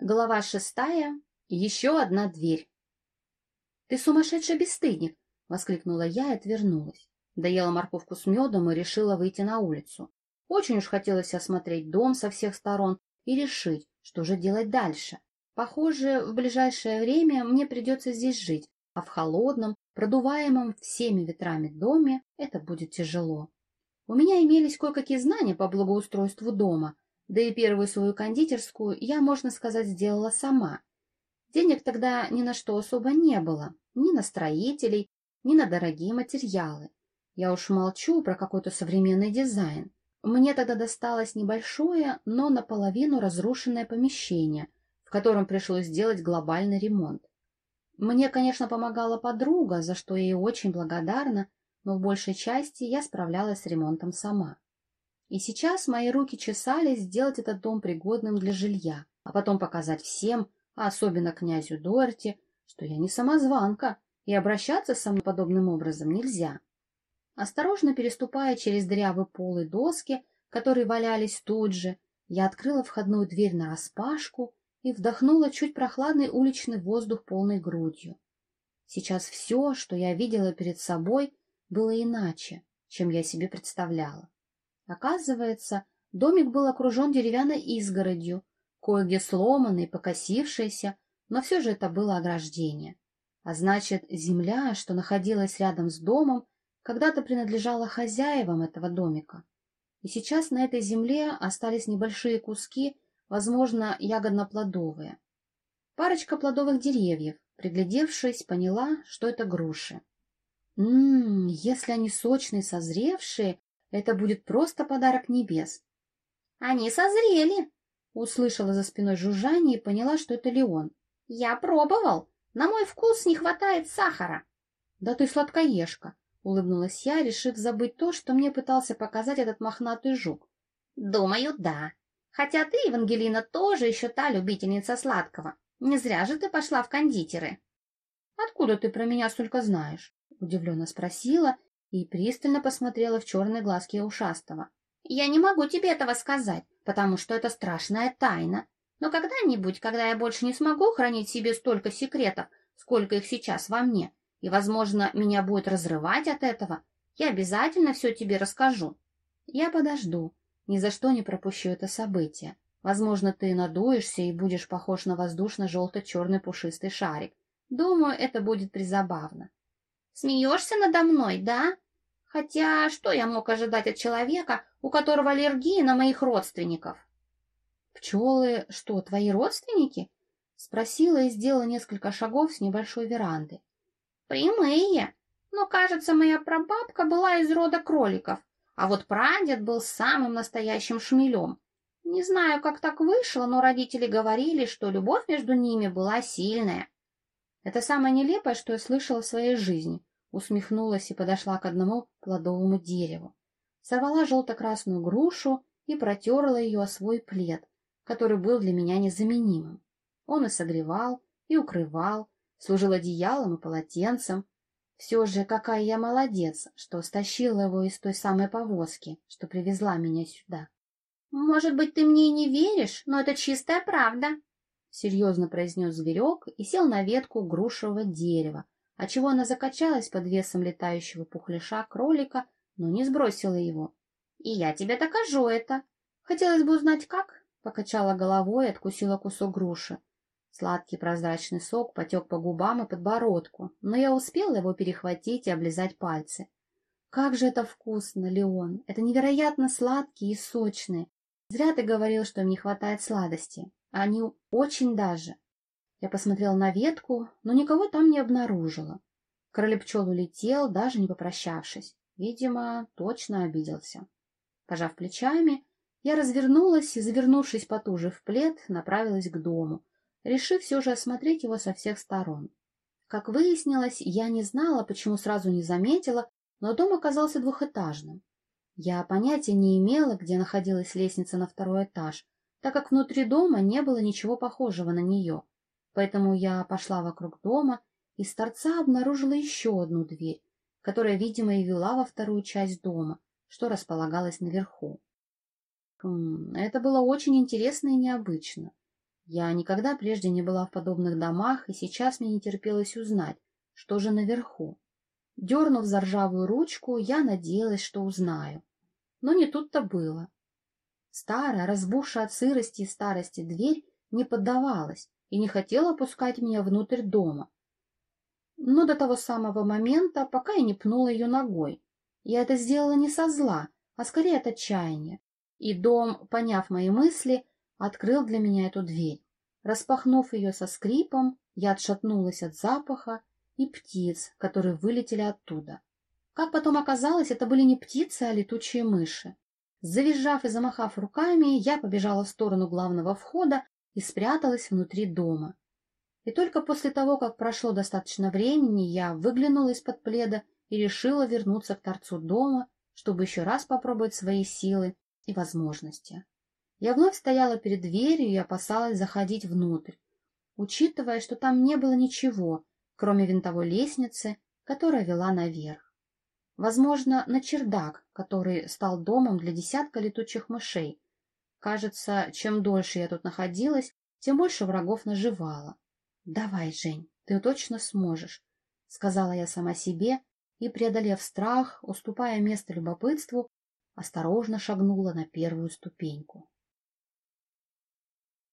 Глава шестая. Еще одна дверь. «Ты сумасшедший бесстыдник!» — воскликнула я и отвернулась. Доела морковку с медом и решила выйти на улицу. Очень уж хотелось осмотреть дом со всех сторон и решить, что же делать дальше. Похоже, в ближайшее время мне придется здесь жить, а в холодном, продуваемом всеми ветрами доме это будет тяжело. У меня имелись кое-какие знания по благоустройству дома, да и первую свою кондитерскую я, можно сказать, сделала сама. Денег тогда ни на что особо не было, ни на строителей, ни на дорогие материалы. Я уж молчу про какой-то современный дизайн. Мне тогда досталось небольшое, но наполовину разрушенное помещение, в котором пришлось сделать глобальный ремонт. Мне, конечно, помогала подруга, за что я ей очень благодарна, но в большей части я справлялась с ремонтом сама. И сейчас мои руки чесались сделать этот дом пригодным для жилья, а потом показать всем, а особенно князю Дуэрти, что я не самозванка, и обращаться со мной подобным образом нельзя. Осторожно переступая через дырявый пол и доски, которые валялись тут же, я открыла входную дверь нараспашку и вдохнула чуть прохладный уличный воздух полной грудью. Сейчас все, что я видела перед собой, было иначе, чем я себе представляла. Оказывается, домик был окружен деревянной изгородью, кое-где сломанной, покосившейся, но все же это было ограждение. А значит, земля, что находилась рядом с домом, когда-то принадлежала хозяевам этого домика. И сейчас на этой земле остались небольшие куски, возможно, ягодно-плодовые. Парочка плодовых деревьев, приглядевшись, поняла, что это груши. Ммм, если они сочные, созревшие, это будет просто подарок небес. — Они созрели! — услышала за спиной жужжание и поняла, что это Леон. — Я пробовал. На мой вкус не хватает сахара. — Да ты сладкоежка! Улыбнулась я, решив забыть то, что мне пытался показать этот мохнатый жук. Думаю, да. Хотя ты, Евангелина, тоже еще та любительница сладкого. Не зря же ты пошла в кондитеры. Откуда ты про меня столько знаешь? Удивленно спросила и пристально посмотрела в черные глазки ушастого. Я не могу тебе этого сказать, потому что это страшная тайна. Но когда-нибудь, когда я больше не смогу хранить себе столько секретов, сколько их сейчас во мне, и, возможно, меня будет разрывать от этого, я обязательно все тебе расскажу. Я подожду, ни за что не пропущу это событие. Возможно, ты надуешься и будешь похож на воздушно-желто-черный пушистый шарик. Думаю, это будет призабавно. Смеешься надо мной, да? Хотя что я мог ожидать от человека, у которого аллергия на моих родственников? Пчелы что, твои родственники? Спросила и сделала несколько шагов с небольшой веранды. Прямые. Но, кажется, моя прабабка была из рода кроликов, а вот прадед был самым настоящим шмелем. Не знаю, как так вышло, но родители говорили, что любовь между ними была сильная. Это самое нелепое, что я слышала в своей жизни. Усмехнулась и подошла к одному плодовому дереву. Сорвала желто-красную грушу и протерла ее о свой плед, который был для меня незаменимым. Он и согревал, и укрывал, служил одеялом и полотенцем. Все же какая я молодец, что стащила его из той самой повозки, что привезла меня сюда. — Может быть, ты мне и не веришь, но это чистая правда, — серьезно произнес зверек и сел на ветку грушевого дерева, отчего она закачалась под весом летающего пухляша кролика, но не сбросила его. — И я тебе докажу это. Хотелось бы узнать, как? — покачала головой и откусила кусок груши. Сладкий прозрачный сок потек по губам и подбородку, но я успела его перехватить и облизать пальцы. Как же это вкусно, Леон! Это невероятно сладкие и сочные. Зря ты говорил, что им не хватает сладости. Они очень даже. Я посмотрела на ветку, но никого там не обнаружила. Кролепчел улетел, даже не попрощавшись. Видимо, точно обиделся. Пожав плечами, я развернулась и, завернувшись потуже в плед, направилась к дому, решив все же осмотреть его со всех сторон. Как выяснилось, я не знала, почему сразу не заметила, но дом оказался двухэтажным. Я понятия не имела, где находилась лестница на второй этаж, так как внутри дома не было ничего похожего на нее. Поэтому я пошла вокруг дома и с торца обнаружила еще одну дверь, которая, видимо, и вела во вторую часть дома, что располагалась наверху. Это было очень интересно и необычно. Я никогда прежде не была в подобных домах, и сейчас мне не терпелось узнать, что же наверху. Дернув за ржавую ручку, я надеялась, что узнаю. Но не тут-то было. Старая, разбухшая от сырости и старости дверь не поддавалась и не хотела пускать меня внутрь дома. Но до того самого момента, пока я не пнула ее ногой. Я это сделала не со зла, а скорее от отчаяния. И дом, поняв мои мысли, открыл для меня эту дверь. Распахнув ее со скрипом, я отшатнулась от запаха и птиц, которые вылетели оттуда. Как потом оказалось, это были не птицы, а летучие мыши. Завизжав и замахав руками, я побежала в сторону главного входа и спряталась внутри дома. И только после того, как прошло достаточно времени, я выглянула из-под пледа и решила вернуться к торцу дома, чтобы еще раз попробовать свои силы и возможности. Я вновь стояла перед дверью и опасалась заходить внутрь, учитывая, что там не было ничего, кроме винтовой лестницы, которая вела наверх. Возможно, на чердак, который стал домом для десятка летучих мышей. Кажется, чем дольше я тут находилась, тем больше врагов наживала. — Давай, Жень, ты точно сможешь, — сказала я сама себе и, преодолев страх, уступая место любопытству, осторожно шагнула на первую ступеньку.